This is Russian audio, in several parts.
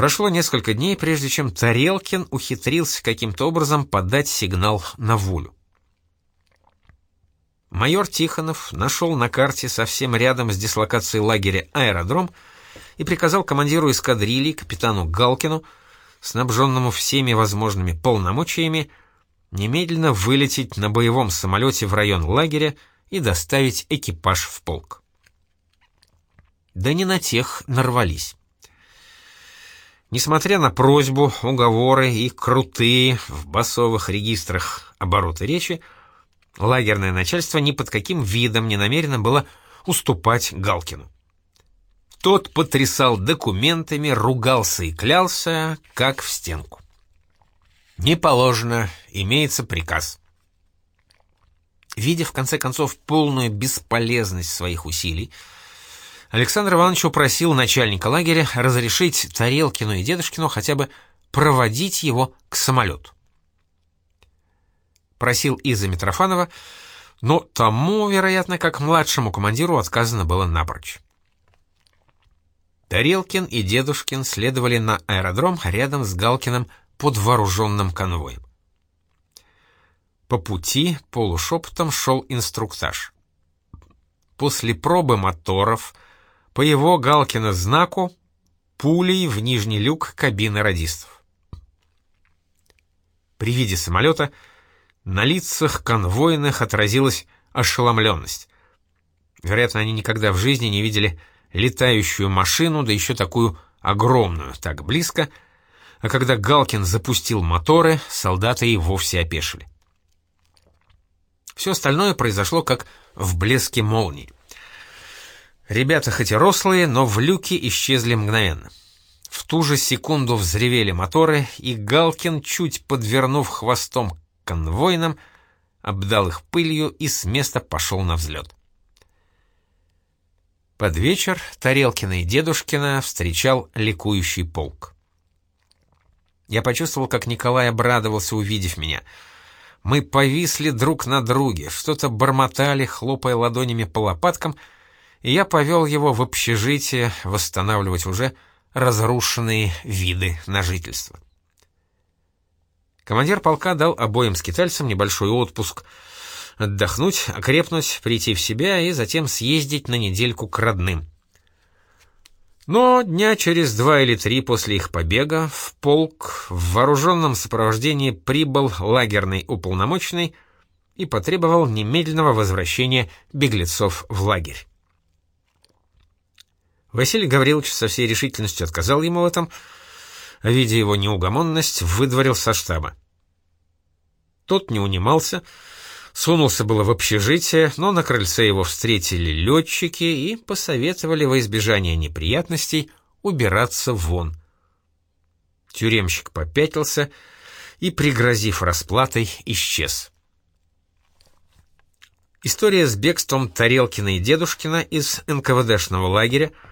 Прошло несколько дней, прежде чем Тарелкин ухитрился каким-то образом подать сигнал на волю. Майор Тихонов нашел на карте совсем рядом с дислокацией лагеря аэродром и приказал командиру эскадрильи, капитану Галкину, снабженному всеми возможными полномочиями, немедленно вылететь на боевом самолете в район лагеря и доставить экипаж в полк. Да не на тех нарвались. Несмотря на просьбу, уговоры и крутые в басовых регистрах обороты речи, лагерное начальство ни под каким видом не намерено было уступать Галкину. Тот потрясал документами, ругался и клялся, как в стенку. Не положено, имеется приказ. Видя в конце концов полную бесполезность своих усилий, Александр Иванович упросил начальника лагеря разрешить Тарелкину и Дедушкину хотя бы проводить его к самолету. Просил Иза Митрофанова, но тому, вероятно, как младшему командиру отказано было напрочь. Тарелкин и Дедушкин следовали на аэродром рядом с Галкиным под вооруженным конвоем. По пути полушепотом шел инструктаж. После пробы моторов — по его Галкина знаку пулей в нижний люк кабины радистов. При виде самолета на лицах конвойных отразилась ошеломленность. Вероятно, они никогда в жизни не видели летающую машину, да еще такую огромную, так близко, а когда Галкин запустил моторы, солдаты и вовсе опешили. Все остальное произошло как в блеске молнии. Ребята хоть и рослые, но в люке исчезли мгновенно. В ту же секунду взревели моторы, и Галкин, чуть подвернув хвостом конвойным, обдал их пылью и с места пошел на взлет. Под вечер Тарелкина и Дедушкина встречал ликующий полк. Я почувствовал, как Николай обрадовался, увидев меня. Мы повисли друг на друге, что-то бормотали, хлопая ладонями по лопаткам — и я повел его в общежитие восстанавливать уже разрушенные виды на жительство. Командир полка дал обоим скитальцам небольшой отпуск, отдохнуть, окрепнуть, прийти в себя и затем съездить на недельку к родным. Но дня через два или три после их побега в полк в вооруженном сопровождении прибыл лагерный уполномоченный и потребовал немедленного возвращения беглецов в лагерь. Василий Гаврилович со всей решительностью отказал ему в этом, а, видя его неугомонность, выдворил со штаба. Тот не унимался, сунулся было в общежитие, но на крыльце его встретили летчики и посоветовали во избежание неприятностей убираться вон. Тюремщик попятился и, пригрозив расплатой, исчез. История с бегством Тарелкина и Дедушкина из НКВДшного лагеря —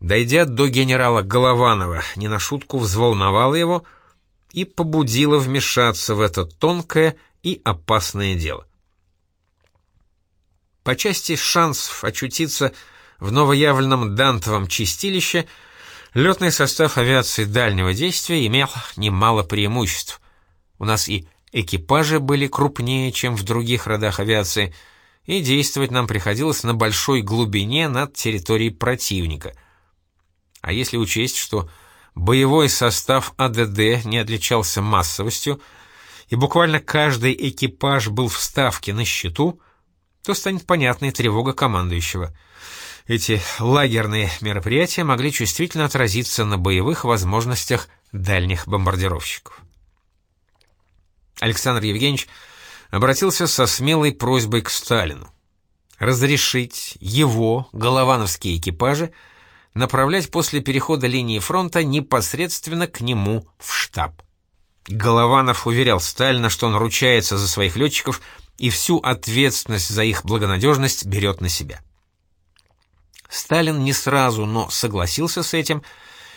дойдя до генерала Голованова, не на шутку взволновала его и побудила вмешаться в это тонкое и опасное дело. По части шансов очутиться в новоявленном Дантовом чистилище летный состав авиации дальнего действия имел немало преимуществ. У нас и экипажи были крупнее, чем в других родах авиации, и действовать нам приходилось на большой глубине над территорией противника — а если учесть, что боевой состав АДД не отличался массовостью, и буквально каждый экипаж был в ставке на счету, то станет понятной тревога командующего. Эти лагерные мероприятия могли чувствительно отразиться на боевых возможностях дальних бомбардировщиков. Александр Евгеньевич обратился со смелой просьбой к Сталину разрешить его, головановские экипажи, направлять после перехода линии фронта непосредственно к нему в штаб. Голованов уверял Сталина, что он ручается за своих летчиков и всю ответственность за их благонадежность берет на себя. Сталин не сразу, но согласился с этим,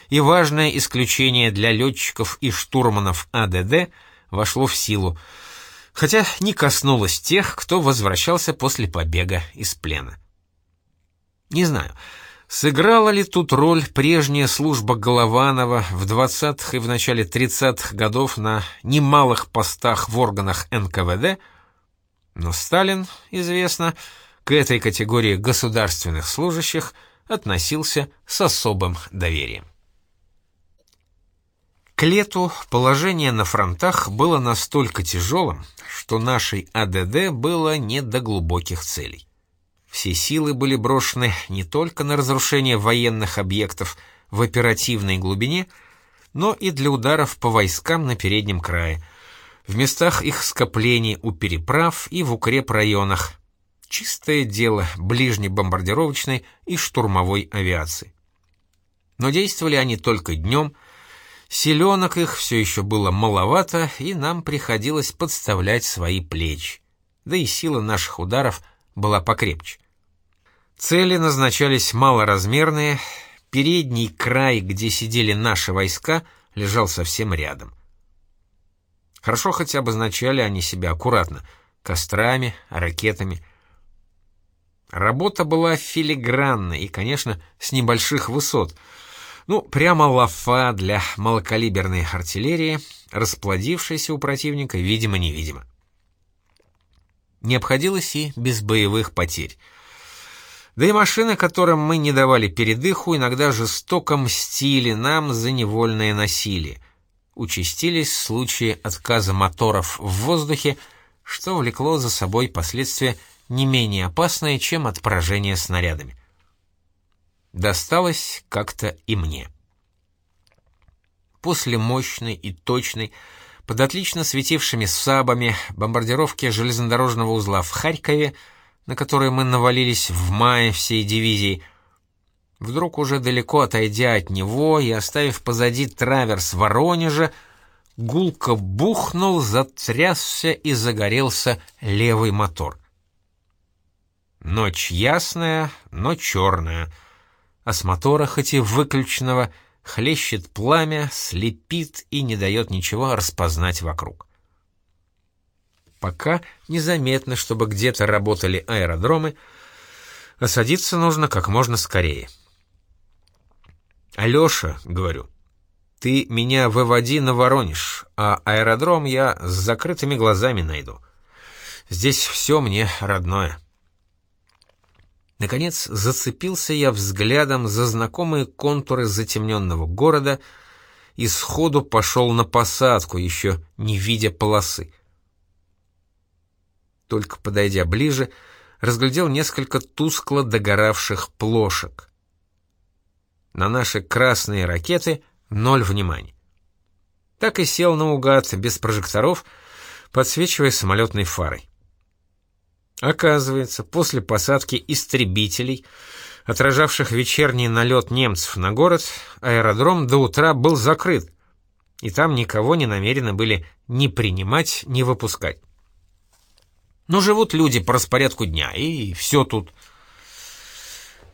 и важное исключение для летчиков и штурманов АДД вошло в силу, хотя не коснулось тех, кто возвращался после побега из плена. Не знаю, Сыграла ли тут роль прежняя служба Голованова в 20-х и в начале 30-х годов на немалых постах в органах НКВД? Но Сталин, известно, к этой категории государственных служащих относился с особым доверием. К лету положение на фронтах было настолько тяжелым, что нашей АДД было не до глубоких целей. Все силы были брошены не только на разрушение военных объектов в оперативной глубине, но и для ударов по войскам на переднем крае, в местах их скоплений у переправ и в укрепрайонах. Чистое дело ближнебомбардировочной и штурмовой авиации. Но действовали они только днем, селенок их все еще было маловато, и нам приходилось подставлять свои плечи. Да и сила наших ударов была покрепче. Цели назначались малоразмерные, передний край, где сидели наши войска, лежал совсем рядом. Хорошо хотя бы обозначали они себя аккуратно, кострами, ракетами. Работа была филигранной и, конечно, с небольших высот. Ну, прямо лафа для малокалиберной артиллерии, расплодившейся у противника, видимо-невидимо. Не обходилось и без боевых потерь — да и машины, которым мы не давали передыху, иногда жестоко мстили нам за невольное насилие. Участились случаи отказа моторов в воздухе, что влекло за собой последствия не менее опасные, чем от поражения снарядами. Досталось как-то и мне. После мощной и точной, под отлично светившими САБами бомбардировки железнодорожного узла в Харькове, на которые мы навалились в мае всей дивизией, вдруг уже далеко отойдя от него и оставив позади траверс Воронежа, гулко бухнул, затрясся и загорелся левый мотор. Ночь ясная, но черная, а с мотора, хоть и выключенного, хлещет пламя, слепит и не дает ничего распознать вокруг. Пока незаметно, чтобы где-то работали аэродромы, а садиться нужно как можно скорее. «Алеша», — говорю, — «ты меня выводи на Воронеж, а аэродром я с закрытыми глазами найду. Здесь все мне родное». Наконец зацепился я взглядом за знакомые контуры затемненного города и сходу пошел на посадку, еще не видя полосы только подойдя ближе, разглядел несколько тускло догоравших плошек. На наши красные ракеты ноль внимания. Так и сел наугад, без прожекторов, подсвечивая самолетной фарой. Оказывается, после посадки истребителей, отражавших вечерний налет немцев на город, аэродром до утра был закрыт, и там никого не намерены были ни принимать, ни выпускать. Но живут люди по распорядку дня, и все тут.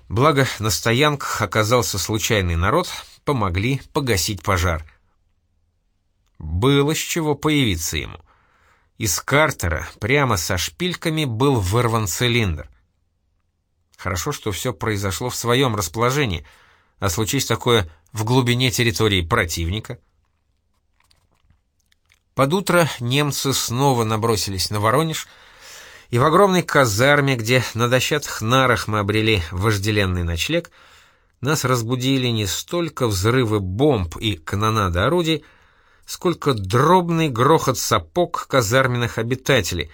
Благо, на стоянках оказался случайный народ, помогли погасить пожар. Было с чего появиться ему. Из картера прямо со шпильками был вырван цилиндр. Хорошо, что все произошло в своем расположении, а случись такое в глубине территории противника. Под утро немцы снова набросились на Воронеж — и в огромной казарме, где на дощатых нарах мы обрели вожделенный ночлег, нас разбудили не столько взрывы бомб и канонада орудий, сколько дробный грохот сапог казарменных обитателей,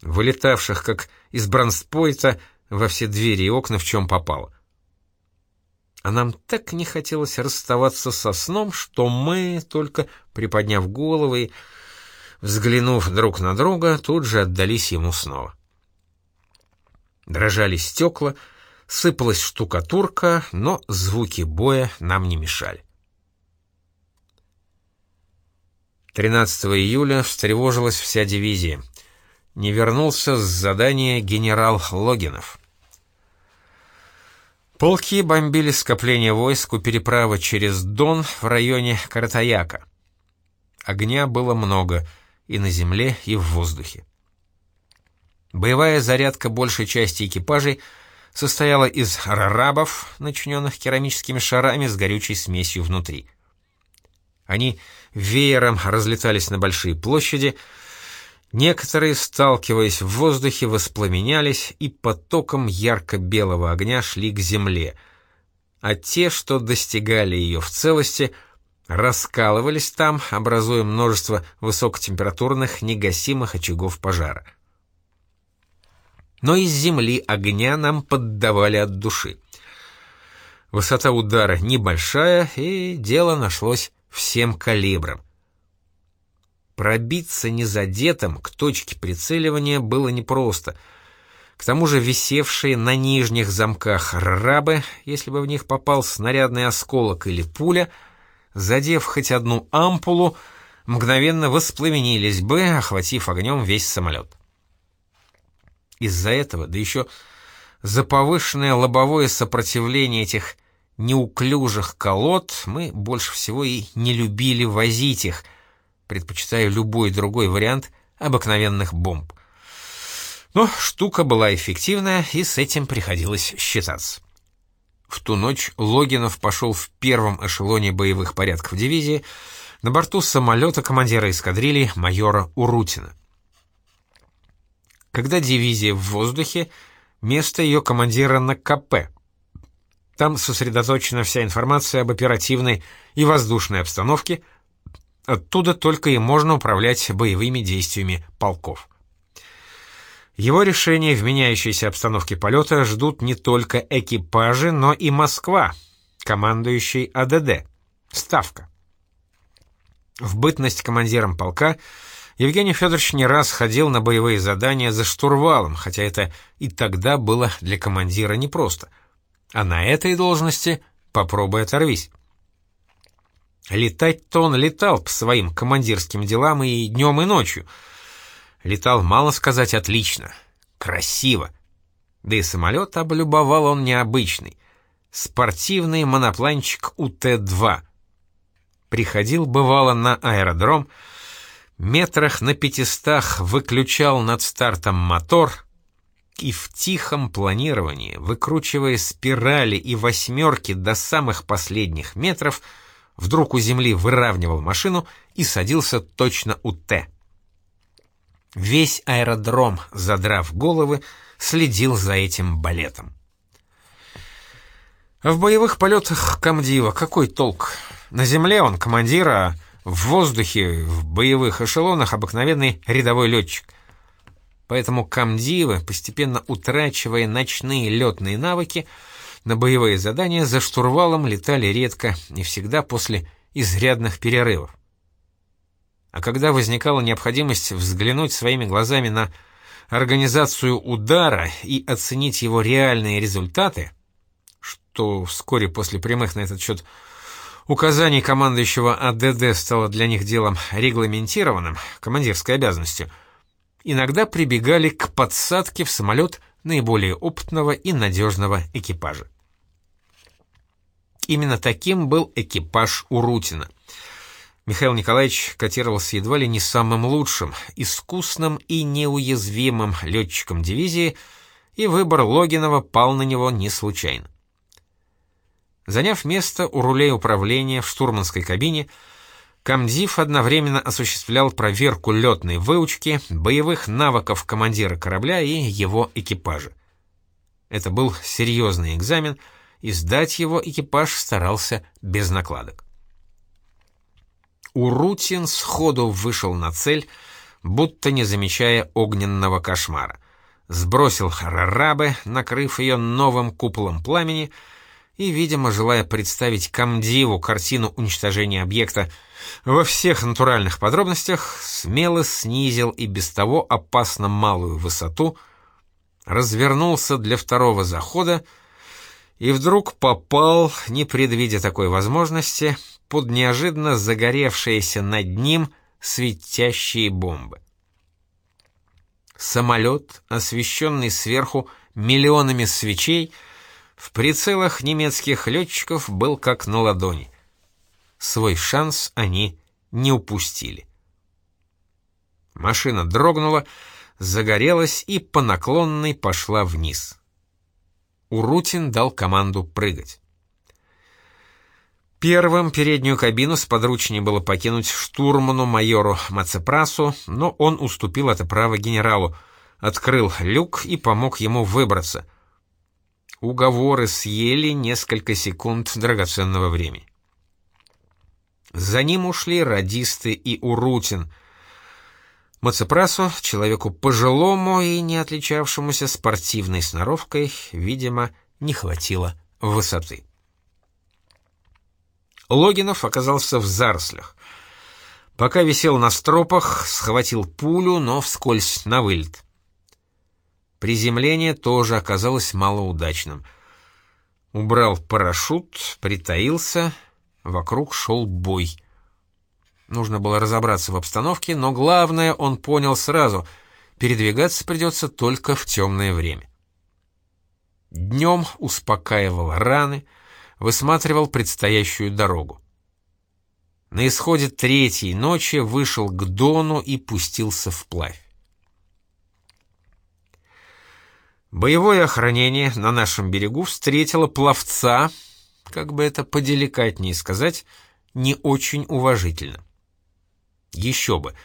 вылетавших, как из бронспойта, во все двери и окна, в чем попало. А нам так не хотелось расставаться со сном, что мы, только приподняв головы взглянув друг на друга, тут же отдались ему снова. Дрожали стекла, сыпалась штукатурка, но звуки боя нам не мешали. 13 июля встревожилась вся дивизия. Не вернулся с задания генерал Логинов. Полки бомбили скопление войск у переправы через Дон в районе Каратаяка. Огня было много — и на земле, и в воздухе. Боевая зарядка большей части экипажей состояла из рарабов, начиненных керамическими шарами с горючей смесью внутри. Они веером разлетались на большие площади, некоторые, сталкиваясь в воздухе, воспламенялись и потоком ярко-белого огня шли к земле, а те, что достигали ее в целости, раскалывались там, образуя множество высокотемпературных негасимых очагов пожара. Но из земли огня нам поддавали от души. Высота удара небольшая, и дело нашлось всем калибрам. Пробиться незадетым к точке прицеливания было непросто. К тому же висевшие на нижних замках рабы, если бы в них попал снарядный осколок или пуля, задев хоть одну ампулу, мгновенно воспламенились бы, охватив огнем весь самолет. Из-за этого, да еще за повышенное лобовое сопротивление этих неуклюжих колод мы больше всего и не любили возить их, предпочитая любой другой вариант обыкновенных бомб. Но штука была эффективная, и с этим приходилось считаться. В ту ночь Логинов пошел в первом эшелоне боевых порядков дивизии на борту самолета командира эскадрильи майора Урутина. Когда дивизия в воздухе, место ее командира на КП — там сосредоточена вся информация об оперативной и воздушной обстановке, оттуда только и можно управлять боевыми действиями полков. Его решения в меняющейся обстановке полета ждут не только экипажи, но и Москва, командующий АДД, Ставка. В бытность командиром полка Евгений Федорович не раз ходил на боевые задания за штурвалом, хотя это и тогда было для командира непросто — а на этой должности попробуй оторвись. Летать-то он летал по своим командирским делам и днем, и ночью. Летал, мало сказать, отлично. Красиво. Да и самолет облюбовал он необычный. Спортивный монопланчик УТ-2. Приходил, бывало, на аэродром, метрах на пятистах выключал над стартом мотор, и в тихом планировании, выкручивая спирали и восьмерки до самых последних метров, вдруг у земли выравнивал машину и садился точно у Т. Весь аэродром, задрав головы, следил за этим балетом. в боевых полетах комдива какой толк? На земле он командир, а в воздухе, в боевых эшелонах обыкновенный рядовой летчик — Поэтому комдивы, постепенно утрачивая ночные летные навыки, на боевые задания за штурвалом летали редко и всегда после изрядных перерывов. А когда возникала необходимость взглянуть своими глазами на организацию удара и оценить его реальные результаты, что вскоре после прямых на этот счет указаний командующего АДД стало для них делом регламентированным, командирской обязанностью — иногда прибегали к подсадке в самолет наиболее опытного и надежного экипажа. Именно таким был экипаж Урутина. Михаил Николаевич котировался едва ли не самым лучшим, искусным и неуязвимым летчиком дивизии, и выбор Логинова пал на него не случайно. Заняв место у рулей управления в штурманской кабине, Камдив одновременно осуществлял проверку летной выучки, боевых навыков командира корабля и его экипажа. Это был серьезный экзамен, и сдать его экипаж старался без накладок. Урутин сходу вышел на цель, будто не замечая огненного кошмара. Сбросил рарабы, накрыв ее новым куполом пламени, и, видимо, желая представить комдиву картину уничтожения объекта во всех натуральных подробностях, смело снизил и без того опасно малую высоту, развернулся для второго захода и вдруг попал, не предвидя такой возможности, под неожиданно загоревшиеся над ним светящие бомбы. Самолет, освещенный сверху миллионами свечей, в прицелах немецких летчиков был как на ладони. Свой шанс они не упустили. Машина дрогнула, загорелась и по наклонной пошла вниз. Урутин дал команду прыгать. Первым переднюю кабину с подручней было покинуть штурману майору Мацепрасу, но он уступил это право генералу, открыл люк и помог ему выбраться. Уговоры съели несколько секунд драгоценного времени. За ним ушли радисты и Урутин. Мацепрасу, человеку пожилому и не отличавшемуся спортивной сноровкой, видимо, не хватило высоты. Логинов оказался в зарослях. Пока висел на стропах, схватил пулю, но вскользь на вылет. Приземление тоже оказалось малоудачным. Убрал парашют, притаился, вокруг шел бой. Нужно было разобраться в обстановке, но главное он понял сразу — передвигаться придется только в темное время. Днем успокаивал раны — высматривал предстоящую дорогу. На исходе третьей ночи вышел к Дону и пустился вплавь. Боевое охранение на нашем берегу встретило пловца, как бы это поделикатнее сказать, не очень уважительно. Еще бы,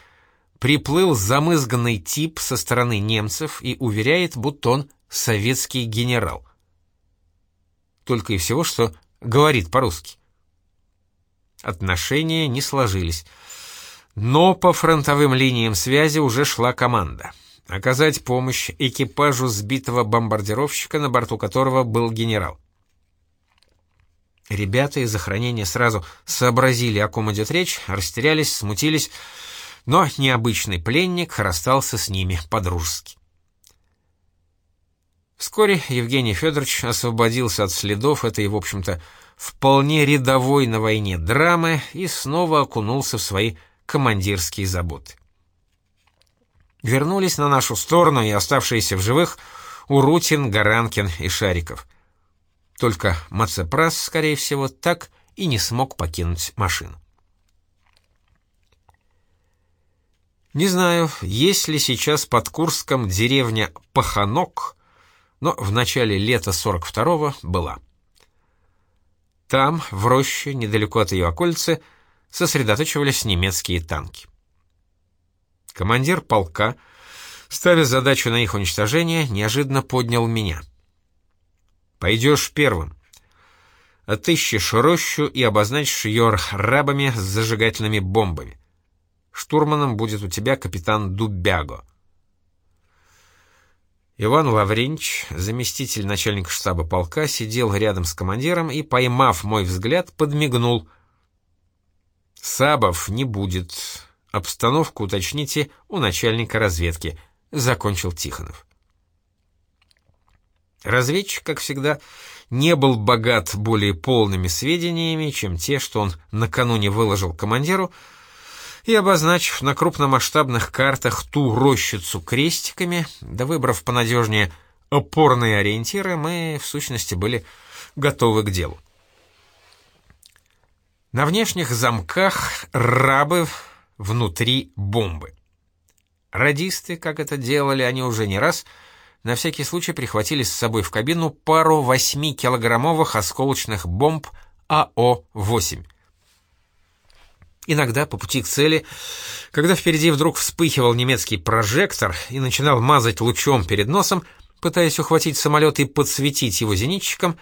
приплыл замызганный тип со стороны немцев и уверяет, будто он советский генерал только и всего, что говорит по-русски. Отношения не сложились. Но по фронтовым линиям связи уже шла команда. Оказать помощь экипажу сбитого бомбардировщика, на борту которого был генерал. Ребята из охранения сразу сообразили, о ком идет речь, растерялись, смутились, но необычный пленник расстался с ними по-дружески. Вскоре Евгений Федорович освободился от следов этой, в общем-то, вполне рядовой на войне драмы и снова окунулся в свои командирские заботы. Вернулись на нашу сторону и оставшиеся в живых Урутин, Гаранкин и Шариков. Только Мацепрас, скорее всего, так и не смог покинуть машину. Не знаю, есть ли сейчас под Курском деревня Паханок, но в начале лета 42-го была. Там, в роще, недалеко от ее окольцы, сосредоточивались немецкие танки. Командир полка, ставя задачу на их уничтожение, неожиданно поднял меня. «Пойдешь первым. Отыщешь рощу и обозначишь ее рабами с зажигательными бомбами. Штурманом будет у тебя капитан Дубяго. Иван Лавренч, заместитель начальника штаба полка, сидел рядом с командиром и, поймав мой взгляд, подмигнул. «Сабов не будет. Обстановку уточните у начальника разведки», — закончил Тихонов. Разведчик, как всегда, не был богат более полными сведениями, чем те, что он накануне выложил командиру, — и, обозначив на крупномасштабных картах ту рощицу крестиками, да выбрав понадежнее опорные ориентиры, мы, в сущности, были готовы к делу. На внешних замках рабы, внутри бомбы. Радисты, как это делали они уже не раз, на всякий случай прихватили с собой в кабину пару 8-килограммовых осколочных бомб АО-8. Иногда по пути к цели, когда впереди вдруг вспыхивал немецкий прожектор и начинал мазать лучом перед носом, пытаясь ухватить самолет и подсветить его зенитчиком,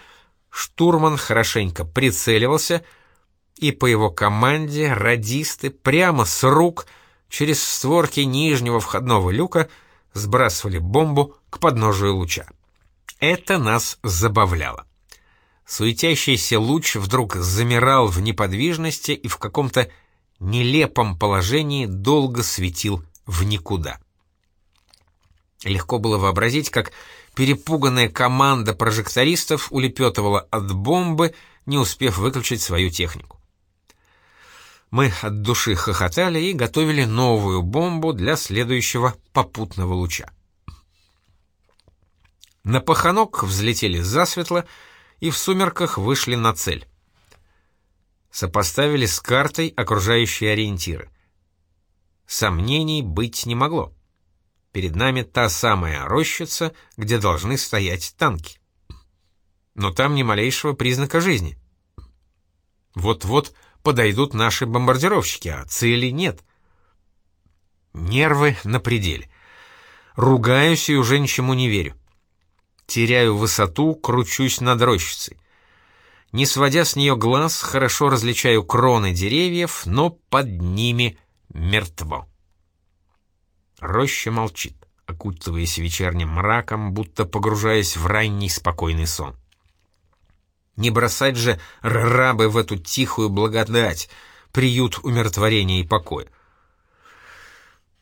штурман хорошенько прицеливался, и по его команде радисты прямо с рук через створки нижнего входного люка сбрасывали бомбу к подножию луча. Это нас забавляло. Суетящийся луч вдруг замирал в неподвижности и в каком-то нелепом положении долго светил в никуда. Легко было вообразить, как перепуганная команда прожектористов улепетывала от бомбы, не успев выключить свою технику. Мы от души хохотали и готовили новую бомбу для следующего попутного луча. На паханок взлетели засветло и в сумерках вышли на цель сопоставили с картой окружающие ориентиры. Сомнений быть не могло. Перед нами та самая рощица, где должны стоять танки. но там ни малейшего признака жизни. Вот-вот подойдут наши бомбардировщики, а цели нет. Нервы на пределе. Ругаюсь и уже ничему не верю. Теряю высоту, кручусь над рощицей. Не сводя с нее глаз, хорошо различаю кроны деревьев, но под ними мертво. Роща молчит, окутываясь вечерним мраком, будто погружаясь в ранний спокойный сон. Не бросать же рабы в эту тихую благодать, приют умиротворения и покоя.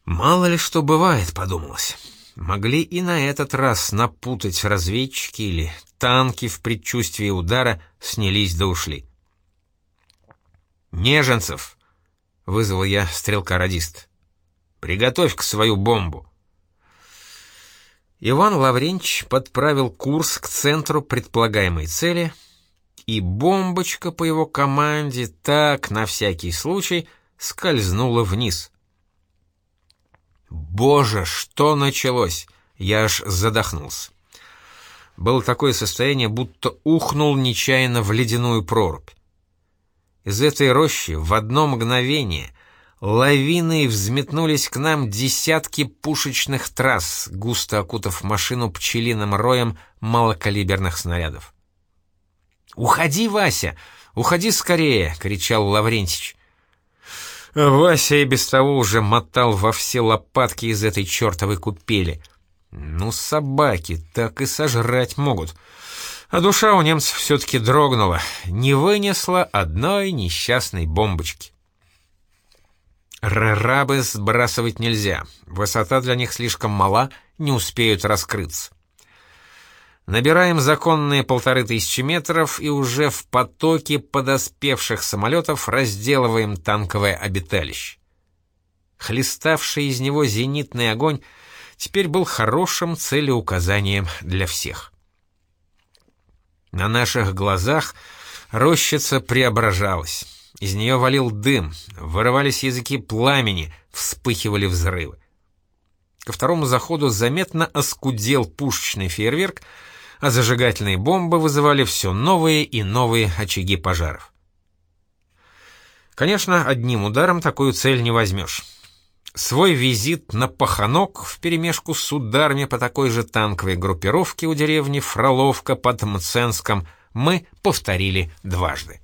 Мало ли что бывает, подумалось. Могли и на этот раз напутать разведчики или танки в предчувствии удара снялись да ушли. «Неженцев!» — вызвал я стрелка-радист. «Приготовь-ка свою бомбу!» Иван Лавренч подправил курс к центру предполагаемой цели, и бомбочка по его команде так, на всякий случай, скользнула вниз. Боже, что началось? Я аж задохнулся. Было такое состояние, будто ухнул нечаянно в ледяную прорубь. Из этой рощи в одно мгновение лавиной взметнулись к нам десятки пушечных трасс, густо окутав машину пчелиным роем малокалиберных снарядов. «Уходи, Вася! Уходи скорее!» — кричал Лаврентич. Вася и без того уже мотал во все лопатки из этой чертовой купели — ну, собаки так и сожрать могут. А душа у немцев все-таки дрогнула, не вынесла одной несчастной бомбочки. Рарабы сбрасывать нельзя, высота для них слишком мала, не успеют раскрыться. Набираем законные полторы тысячи метров и уже в потоке подоспевших самолетов разделываем танковое обиталище. Хлеставший из него зенитный огонь — теперь был хорошим целеуказанием для всех. На наших глазах рощица преображалась. Из нее валил дым, вырывались языки пламени, вспыхивали взрывы. Ко второму заходу заметно оскудел пушечный фейерверк, а зажигательные бомбы вызывали все новые и новые очаги пожаров. Конечно, одним ударом такую цель не возьмешь. Свой визит на Паханок вперемешку с ударами по такой же танковой группировке у деревни Фроловка под Мценском мы повторили дважды.